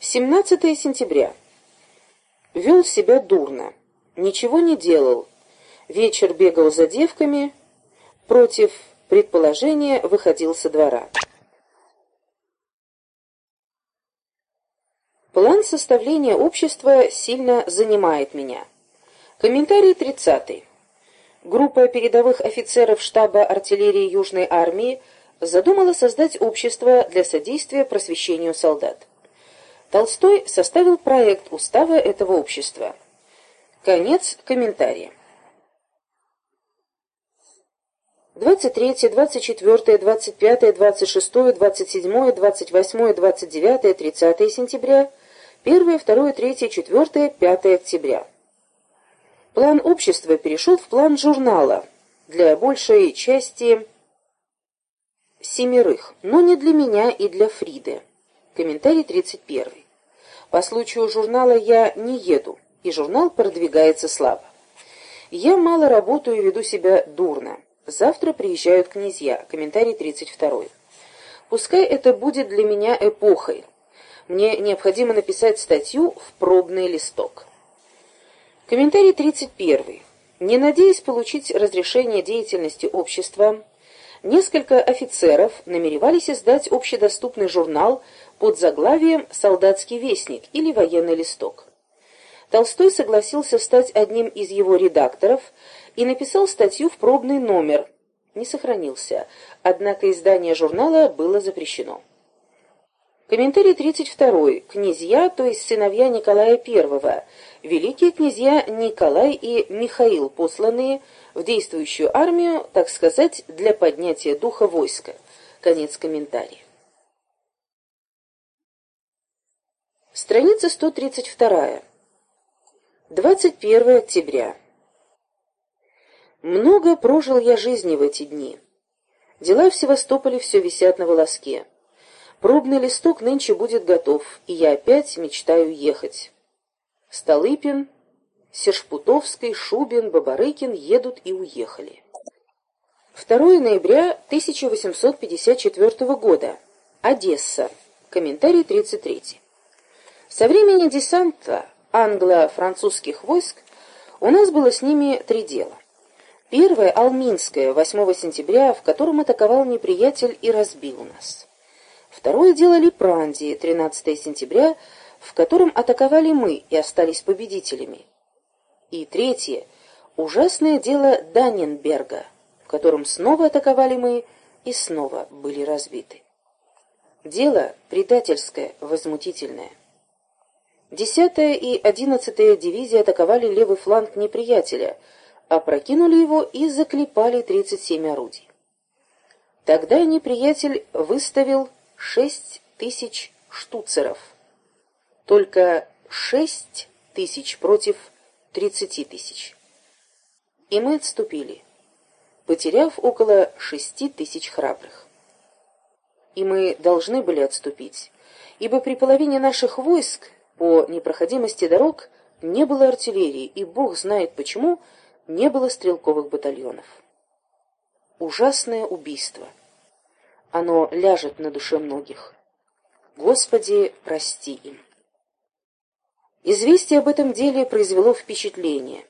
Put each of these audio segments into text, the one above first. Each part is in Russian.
17 сентября. Вел себя дурно. Ничего не делал. Вечер бегал за девками. Против предположения выходил со двора. План составления общества сильно занимает меня. Комментарий 30. Группа передовых офицеров штаба артиллерии Южной армии задумала создать общество для содействия просвещению солдат. Толстой составил проект устава этого общества. Конец комментария. 23, 24, 25, 26, 27, 28, 29, 30 сентября, 1, 2, 3, 4, 5 октября. План общества перешел в план журнала для большей части семерых, но не для меня и для Фриды. Комментарий 31. По случаю журнала я не еду, и журнал продвигается слабо. Я мало работаю и веду себя дурно. Завтра приезжают князья. Комментарий 32. Пускай это будет для меня эпохой. Мне необходимо написать статью в пробный листок. Комментарий 31. Не надеясь получить разрешение деятельности общества, несколько офицеров намеревались издать общедоступный журнал под заглавием «Солдатский вестник» или «Военный листок». Толстой согласился стать одним из его редакторов и написал статью в пробный номер. Не сохранился, однако издание журнала было запрещено. Комментарий 32. Князья, то есть сыновья Николая I, великие князья Николай и Михаил, посланные в действующую армию, так сказать, для поднятия духа войска. Конец комментария. Страница 132. 21 октября. Много прожил я жизни в эти дни. Дела в Севастополе все висят на волоске. Пробный листок нынче будет готов, и я опять мечтаю ехать. Столыпин, Сершпутовский, Шубин, Бабарыкин едут и уехали. 2 ноября 1854 года. Одесса. Комментарий 33. Со времени десанта англо-французских войск у нас было с ними три дела. Первое – Алминское, 8 сентября, в котором атаковал неприятель и разбил нас. Второе дело Липрандии, 13 сентября, в котором атаковали мы и остались победителями. И третье – ужасное дело Данненберга, в котором снова атаковали мы и снова были разбиты. Дело предательское, возмутительное. Десятая и одиннадцатая дивизии атаковали левый фланг неприятеля, опрокинули его и заклепали 37 орудий. Тогда неприятель выставил шесть тысяч штуцеров. Только шесть тысяч против тридцати тысяч. И мы отступили, потеряв около шести тысяч храбрых. И мы должны были отступить, ибо при половине наших войск по непроходимости дорог не было артиллерии, и бог знает почему не было стрелковых батальонов. Ужасное убийство. Оно ляжет на душе многих. Господи, прости им. Известие об этом деле произвело впечатление.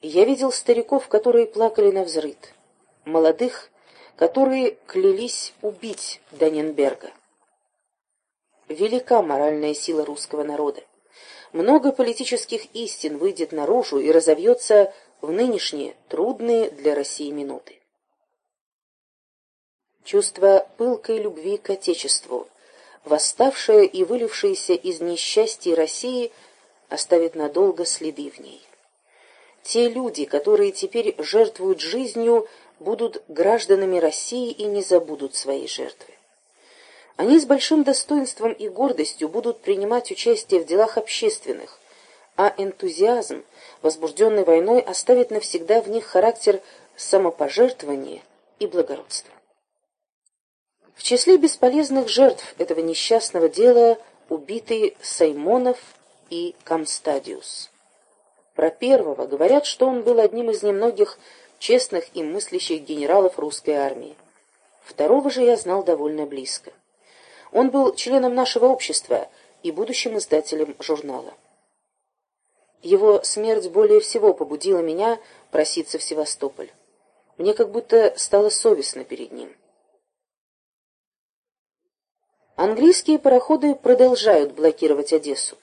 Я видел стариков, которые плакали на взрыд, молодых, которые клялись убить Даненберга велика моральная сила русского народа. Много политических истин выйдет наружу и разовьется в нынешние трудные для России минуты. Чувство пылкой любви к Отечеству, восставшее и вылившееся из несчастья России, оставит надолго следы в ней. Те люди, которые теперь жертвуют жизнью, будут гражданами России и не забудут своей жертвы. Они с большим достоинством и гордостью будут принимать участие в делах общественных, а энтузиазм, возбужденный войной, оставит навсегда в них характер самопожертвования и благородства. В числе бесполезных жертв этого несчастного дела убиты Саймонов и Камстадиус. Про первого говорят, что он был одним из немногих честных и мыслящих генералов русской армии. Второго же я знал довольно близко. Он был членом нашего общества и будущим издателем журнала. Его смерть более всего побудила меня проситься в Севастополь. Мне как будто стало совестно перед ним. Английские пароходы продолжают блокировать Одессу.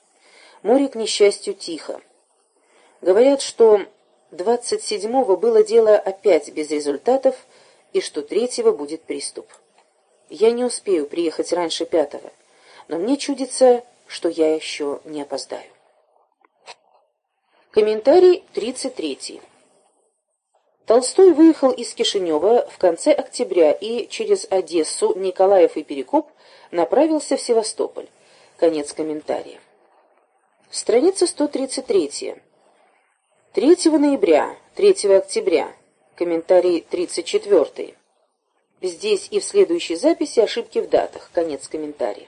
Море, к несчастью, тихо. Говорят, что 27-го было дело опять без результатов, и что 3-го будет приступ. Я не успею приехать раньше 5-го, но мне чудится, что я еще не опоздаю. Комментарий 33. Толстой выехал из Кишинева в конце октября и через Одессу, Николаев и Перекоп направился в Севастополь. Конец комментария. Страница 133. 3 ноября, 3 октября. Комментарий 34. Здесь и в следующей записи ошибки в датах. Конец комментария.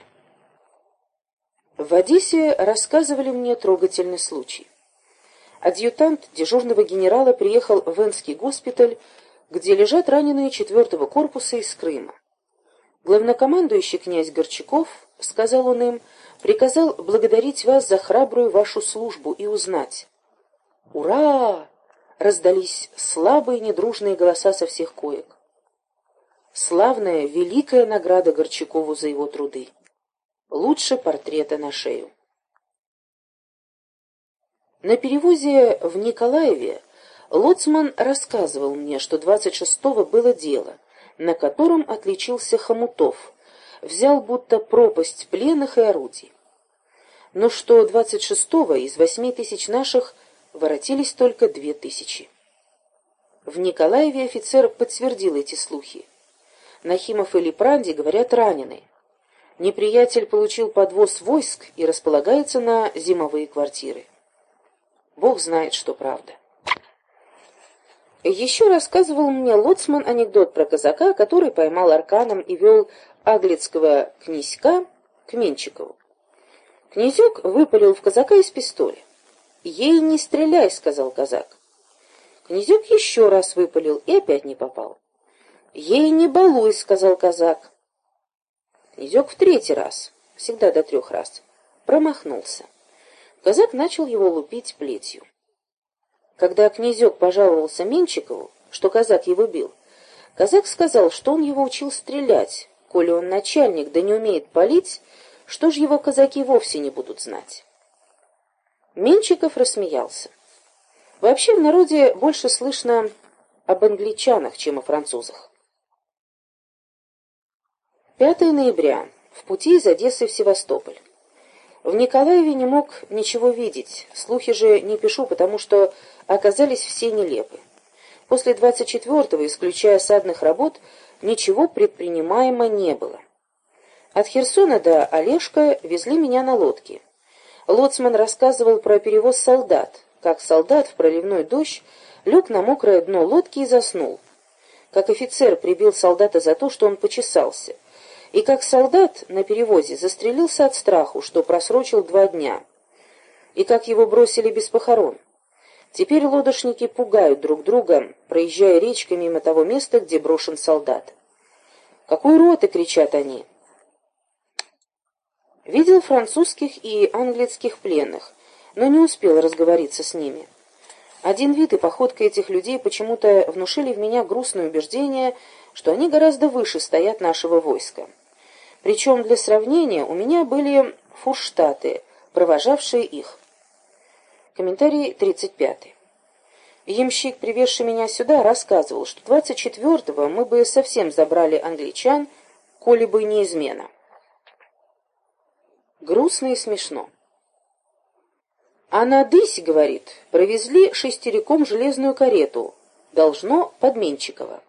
В Одессе рассказывали мне трогательный случай. Адъютант дежурного генерала приехал в Энский госпиталь, где лежат раненые четвертого корпуса из Крыма. Главнокомандующий князь Горчаков, сказал он им, приказал благодарить вас за храбрую вашу службу и узнать, «Ура!» — раздались слабые недружные голоса со всех коек. Славная, великая награда Горчакову за его труды. Лучше портрета на шею. На перевозе в Николаеве Лоцман рассказывал мне, что 26-го было дело, на котором отличился Хомутов, взял будто пропасть пленных и орудий. Но что 26-го из восьми тысяч наших воротились только две тысячи. В Николаеве офицер подтвердил эти слухи. Нахимов и Лепранди, говорят, ранены. Неприятель получил подвоз войск и располагается на зимовые квартиры. Бог знает, что правда. Еще рассказывал мне Лоцман анекдот про казака, который поймал арканом и вел аглицкого князька к Менчикову. Князек выпалил в казака из пистоля. «Ей не стреляй», — сказал казак. Князек еще раз выпалил и опять не попал. «Ей не балуй», — сказал казак. Князек в третий раз, всегда до трех раз, промахнулся. Казак начал его лупить плетью. Когда князек пожаловался Менчикову, что казак его бил, казак сказал, что он его учил стрелять. Коли он начальник, да не умеет палить, что ж его казаки вовсе не будут знать. Менчиков рассмеялся. Вообще в народе больше слышно об англичанах, чем о французах. 5 ноября. В пути из Одессы в Севастополь. В Николаеве не мог ничего видеть. Слухи же не пишу, потому что оказались все нелепы. После 24-го, исключая садных работ, ничего предпринимаемо не было. От Херсона до Олежка везли меня на лодке. Лоцман рассказывал про перевоз солдат, как солдат в проливной дождь лег на мокрое дно лодки и заснул, как офицер прибил солдата за то, что он почесался, и как солдат на перевозе застрелился от страху, что просрочил два дня, и как его бросили без похорон. Теперь лодочники пугают друг друга, проезжая речкой мимо того места, где брошен солдат. «Какой роты!» — кричат они. Видел французских и английских пленных, но не успел разговориться с ними. Один вид и походка этих людей почему-то внушили в меня грустное убеждение, что они гораздо выше стоят нашего войска. Причем для сравнения у меня были фурштаты, провожавшие их. Комментарий 35. Ямщик, привезший меня сюда, рассказывал, что 24-го мы бы совсем забрали англичан, коли бы не измена. Грустно и смешно. А на Дысь, говорит, провезли шестериком железную карету. Должно Подменчикова.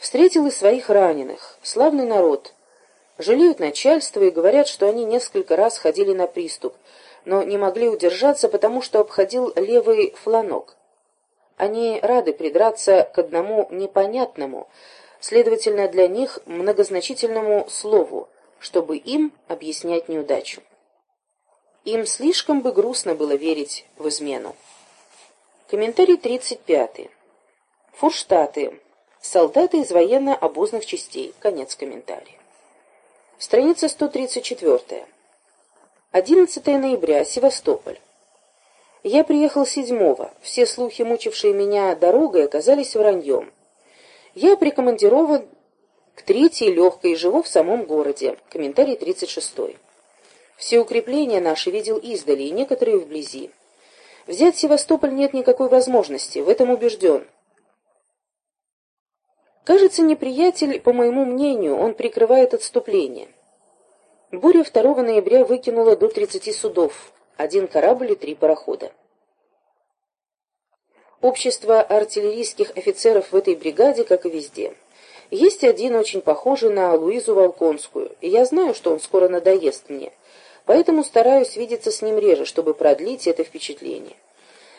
Встретил и своих раненых. Славный народ. Жалеют начальство и говорят, что они несколько раз ходили на приступ, но не могли удержаться, потому что обходил левый фланок. Они рады придраться к одному непонятному, следовательно, для них многозначительному слову — чтобы им объяснять неудачу. Им слишком бы грустно было верить в измену. Комментарий 35. Фурштаты. Солдаты из военно-обозных частей. Конец комментария. Страница 134. 11 ноября. Севастополь. Я приехал седьмого. Все слухи, мучившие меня дорогой, оказались враньем. Я прикомандирован к третьей легкой и живу в самом городе. Комментарий 36. Все укрепления наши видел издали, и некоторые вблизи. Взять Севастополь нет никакой возможности, в этом убежден. Кажется, неприятель, по моему мнению, он прикрывает отступление. Буря 2 ноября выкинула до 30 судов, один корабль и три парохода. Общество артиллерийских офицеров в этой бригаде, как и везде. Есть один очень похожий на Луизу Волконскую, и я знаю, что он скоро надоест мне, поэтому стараюсь видеться с ним реже, чтобы продлить это впечатление.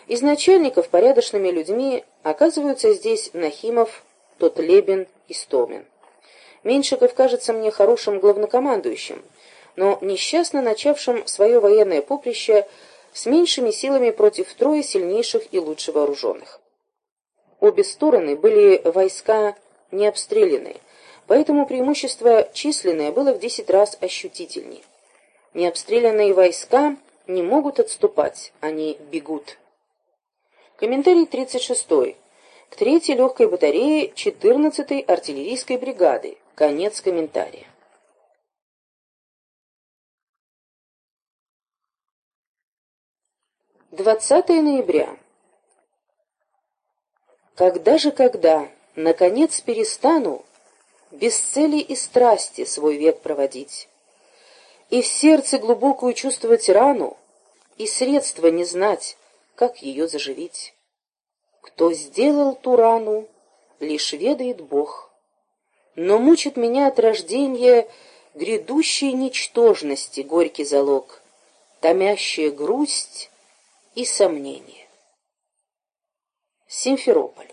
Из начальников порядочными людьми оказываются здесь Нахимов, Тотлебин и Стомин. Меньшиков кажется мне хорошим главнокомандующим, но несчастно начавшим свое военное поприще с меньшими силами против трое сильнейших и лучше вооруженных. Обе стороны были войска не обстрелянные, поэтому преимущество численное было в десять раз ощутительнее. Необстрелянные войска не могут отступать, они бегут. Комментарий 36 к третьей легкой батарее 14-й артиллерийской бригады. Конец комментария. Двадцатое ноября. Когда же, когда, наконец, перестану без цели и страсти свой век проводить, и в сердце глубокую чувствовать рану, и средства не знать, как ее заживить? Кто сделал ту рану, лишь ведает Бог. Но мучит меня от рождения грядущей ничтожности горький залог, томящая грусть и сомнение. Симферополь.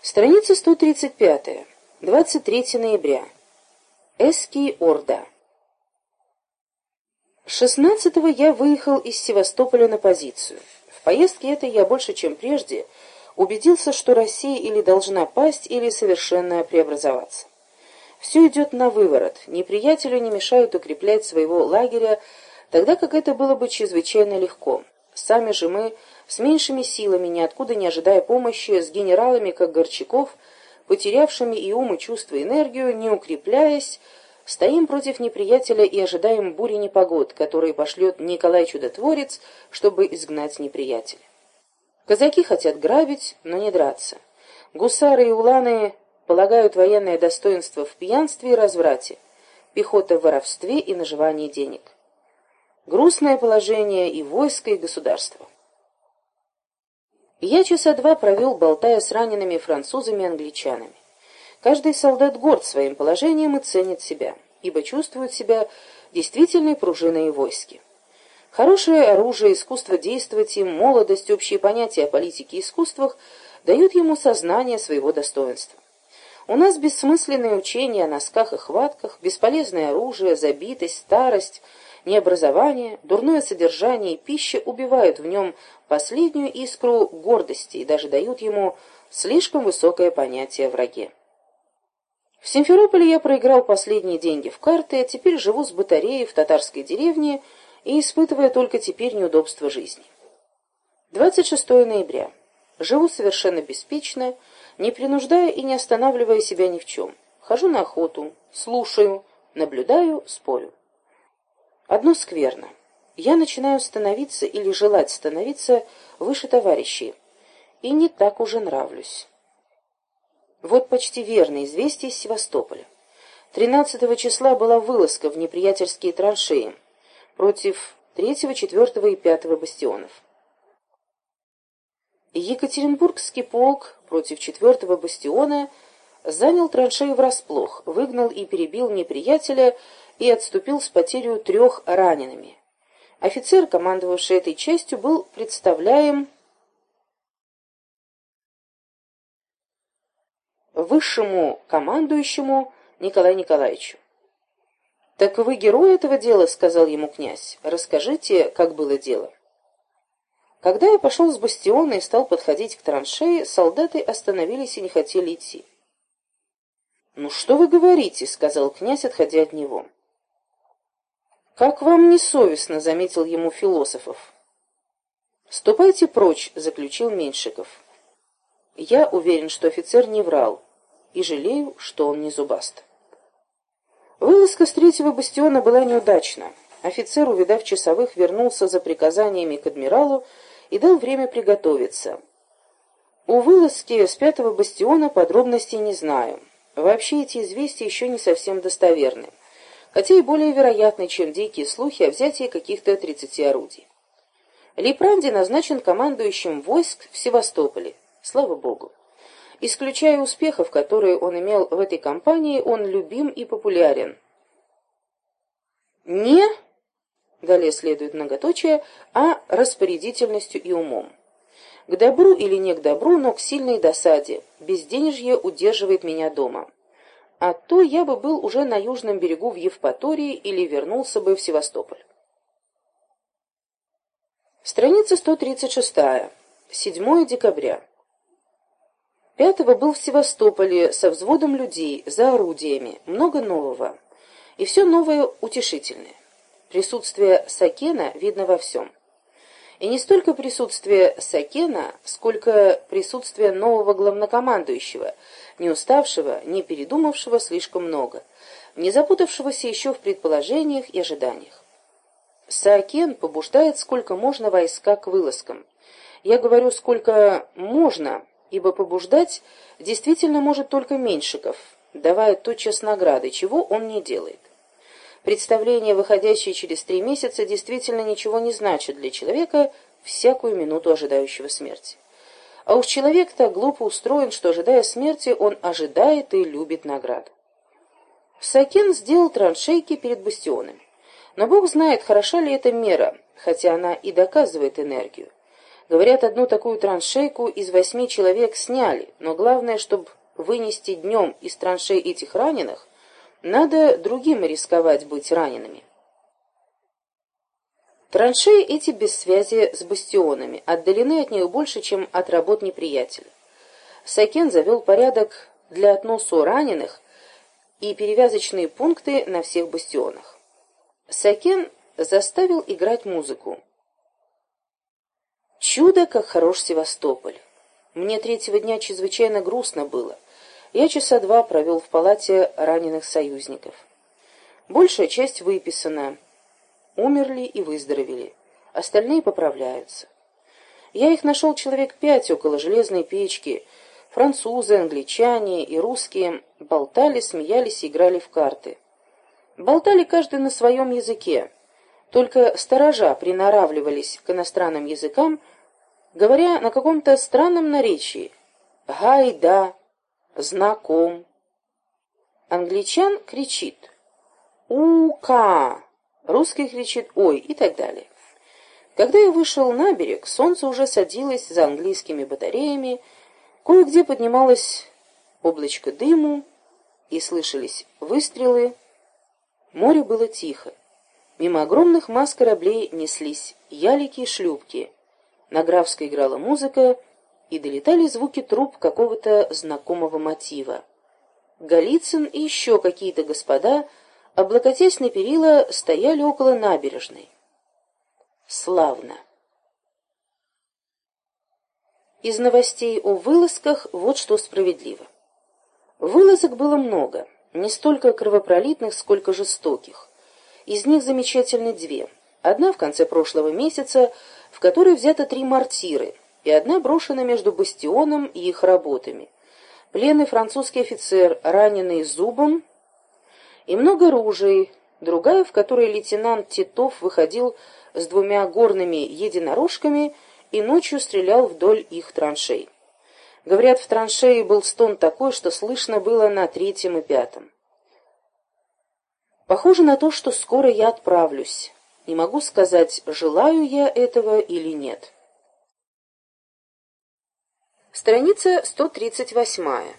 Страница 135. 23 ноября. Эский Орда. 16 я выехал из Севастополя на позицию. В поездке этой я больше, чем прежде, убедился, что Россия или должна пасть, или совершенно преобразоваться. Все идет на выворот, неприятелю не мешают укреплять своего лагеря, тогда как это было бы чрезвычайно легко. Сами же мы, с меньшими силами, ниоткуда не ожидая помощи, с генералами, как Горчаков, потерявшими и ум, и чувство, и энергию, не укрепляясь, Стоим против неприятеля и ожидаем бури непогод, которые пошлет Николай Чудотворец, чтобы изгнать неприятеля. Казаки хотят грабить, но не драться. Гусары и уланы полагают военное достоинство в пьянстве и разврате, пехота в воровстве и наживании денег. Грустное положение и войска, и государства. Я часа два провел, болтая с ранеными французами и англичанами. Каждый солдат горд своим положением и ценит себя, ибо чувствует себя действительной пружиной войски. Хорошее оружие, искусство действовать им, молодость, общие понятия о политике и искусствах дают ему сознание своего достоинства. У нас бессмысленные учения о носках и хватках, бесполезное оружие, забитость, старость, необразование, дурное содержание и пища убивают в нем последнюю искру гордости и даже дают ему слишком высокое понятие о враге. В Симферополе я проиграл последние деньги в карты, а теперь живу с батареей в татарской деревне и испытывая только теперь неудобства жизни. 26 ноября. Живу совершенно беспечно, не принуждая и не останавливая себя ни в чем. Хожу на охоту, слушаю, наблюдаю, спорю. Одно скверно. Я начинаю становиться или желать становиться выше товарищей, и не так уже нравлюсь. Вот почти верное известие из Севастополя. 13 числа была вылазка в неприятельские траншеи против 3, 4 и 5 бастионов. Екатеринбургский полк против 4 бастиона занял траншеи врасплох, выгнал и перебил неприятеля и отступил с потерей трех ранеными. Офицер, командовавший этой частью, был представляем высшему командующему Николаю Николаевичу. «Так вы герой этого дела», — сказал ему князь. «Расскажите, как было дело». Когда я пошел с бастиона и стал подходить к траншеи, солдаты остановились и не хотели идти. «Ну что вы говорите?» — сказал князь, отходя от него. «Как вам не совестно?» — заметил ему философов. «Ступайте прочь», — заключил Меньшиков. Я уверен, что офицер не врал, и жалею, что он не зубаст. Вылазка с третьего бастиона была неудачна. Офицер, увидав часовых, вернулся за приказаниями к адмиралу и дал время приготовиться. У вылазки с пятого бастиона подробностей не знаю. Вообще эти известия еще не совсем достоверны, хотя и более вероятны, чем дикие слухи о взятии каких-то тридцати орудий. Липранди назначен командующим войск в Севастополе. Слава Богу. Исключая успехов, которые он имел в этой кампании, он любим и популярен. Не, далее следует многоточие, а распорядительностью и умом. К добру или не к добру, но к сильной досаде. Безденежье удерживает меня дома. А то я бы был уже на южном берегу в Евпатории или вернулся бы в Севастополь. Страница 136. 7 декабря. Пятого был в Севастополе со взводом людей, за орудиями, много нового. И все новое утешительное. Присутствие Сакена видно во всем. И не столько присутствие Сакена, сколько присутствие нового главнокомандующего, не уставшего, не передумавшего слишком много, не запутавшегося еще в предположениях и ожиданиях. Саакен побуждает сколько можно войска к вылазкам. Я говорю, сколько можно, ибо побуждать действительно может только Меньшиков, давая тотчас награды, чего он не делает. Представление, выходящее через три месяца, действительно ничего не значит для человека, всякую минуту ожидающего смерти. А уж человек так глупо устроен, что, ожидая смерти, он ожидает и любит награду. Сакен сделал траншейки перед бастионами. Но Бог знает, хороша ли эта мера, хотя она и доказывает энергию. Говорят, одну такую траншейку из восьми человек сняли, но главное, чтобы вынести днем из траншей этих раненых, надо другим рисковать быть ранеными. Траншеи эти без связи с бастионами, отдалены от них больше, чем от работ неприятеля. Сакен завел порядок для относу раненых и перевязочные пункты на всех бастионах. Сакен заставил играть музыку. Чудо, как хорош Севастополь. Мне третьего дня чрезвычайно грустно было. Я часа два провел в палате раненых союзников. Большая часть выписана. Умерли и выздоровели. Остальные поправляются. Я их нашел человек пять около железной печки. Французы, англичане и русские болтали, смеялись и играли в карты. Болтали каждый на своем языке. Только сторожа приноравливались к иностранным языкам, говоря на каком-то странном наречии. «Гайда», «знаком». Англичан кричит «Ука», русский кричит «Ой» и так далее. Когда я вышел на берег, солнце уже садилось за английскими батареями, кое-где поднималось облачко дыму, и слышались выстрелы. Море было тихо. Мимо огромных масс кораблей неслись ялики и шлюпки. На Графской играла музыка, и долетали звуки труб какого-то знакомого мотива. Голицын и еще какие-то господа, облокотясь на перила, стояли около набережной. Славно. Из новостей о вылазках вот что справедливо. Вылазок было много, не столько кровопролитных, сколько жестоких. Из них замечательны две. Одна в конце прошлого месяца, в которой взято три мортиры, и одна брошена между бастионом и их работами. Пленный французский офицер, раненый зубом, и много ружей, другая, в которой лейтенант Титов выходил с двумя горными единорожками и ночью стрелял вдоль их траншей. Говорят, в траншее был стон такой, что слышно было на третьем и пятом. Похоже на то, что скоро я отправлюсь. Не могу сказать, желаю я этого или нет. Страница 138.